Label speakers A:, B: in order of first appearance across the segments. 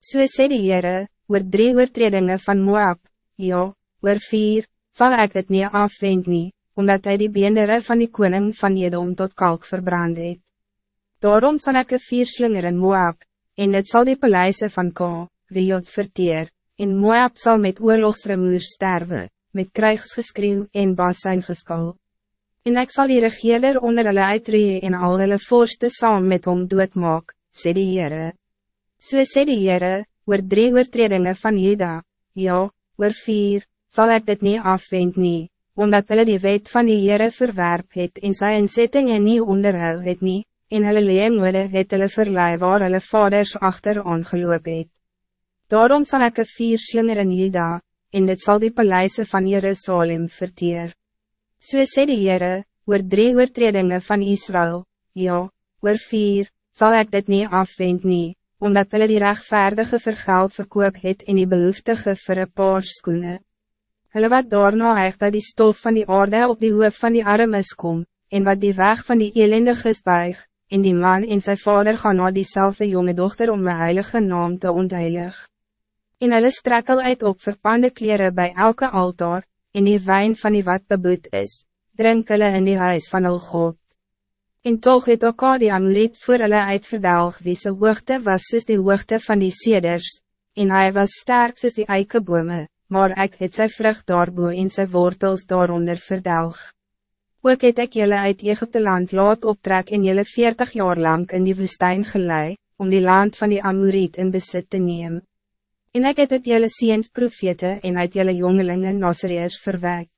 A: So sê die Heere, oor drie oortredinge van Moab, ja, oor vier, zal ik het niet afwend nie, omdat hij die beendere van die koning van Edom tot kalk verbrand het. Daarom zal ik een vier slinger in Moab, en het zal die paleise van Ka, Riot verteer, en Moab zal met oorlogsremoer sterven, met krijgsgeskreeuw en basijn geskal. En ik zal die regeerder onder hulle uitree en al hulle voorste saam met hom doodmaak, sê die Heere. So sê die Heere, oor drie oortredinge van Juda, ja, oor vier, zal ik dit niet afwend nie, omdat hulle die wet van die Heere verwerp het en sy inzettingen nie onderhou het nie, en hulle leemode het hulle verlei waar hulle vaders achter aangeloop het. Daarom zal ik een vier slinger in Juda, en dit zal die paleise van Jerusalem verteer. So sê die Heere, oor drie oortredinge van Israël, ja, oor vier, zal ik dit niet afwend nie, omdat hulle die rechtvaardige vergeld verkoop het en die behoeftige vir een paar skoene. Hulle wat daarna echt dat die stof van die aarde op die hoof van die armes kom, en wat die weg van die elendiges buig, en die man en zijn vader gaan naar diezelfde jonge dochter om mijn heilige naam te ontheilig. En hulle strekkel uit op verpande kleren bij elke altaar, en die wijn van die wat beboet is, drink hulle in die huis van hulle God. En toch het Akkadi Amrit voor hulle uitverdelg wie sy hoogte was soos die hoogte van die seders, en hij was sterk soos die eikebome, maar ik het sy vrucht daarboe en sy wortels daaronder verdelg. Ook het ek jylle uit Egypte land laat optrek en jylle veertig jaar lang in die woestijn gelei, om die land van die Amoriet in besit te neem. En ek het het jylle seens profete en uit jylle jongelingen Nazareers verwek.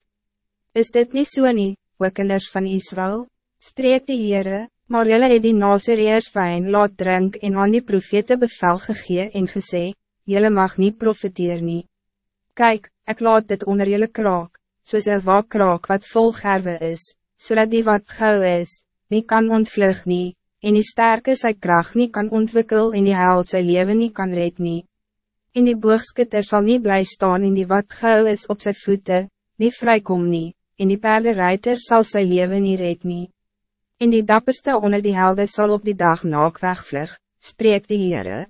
A: Is dit niet so nie, ook kinders van Israël? Spreek die Heere, maar jylle het die Nazareers wijn laat drink en aan die profete bevel gegee en gesê, jylle mag niet profeteer nie. Kijk, ik laat dit onder jullie kraak, soos een wakkraak wat vol gerwe is, zodat die wat gauw is, niet kan ontvlug nie, en die sterke sy kracht niet kan ontwikkel en die held sy leven niet kan red nie. En die boogskutter sal niet blij staan en die wat gauw is op zijn voeten, niet vrykom nie, en die paardenrijter zal sy leven niet red nie. En die dapperste onder die helden zal op die dag naak wegvlug, spreek die Heere.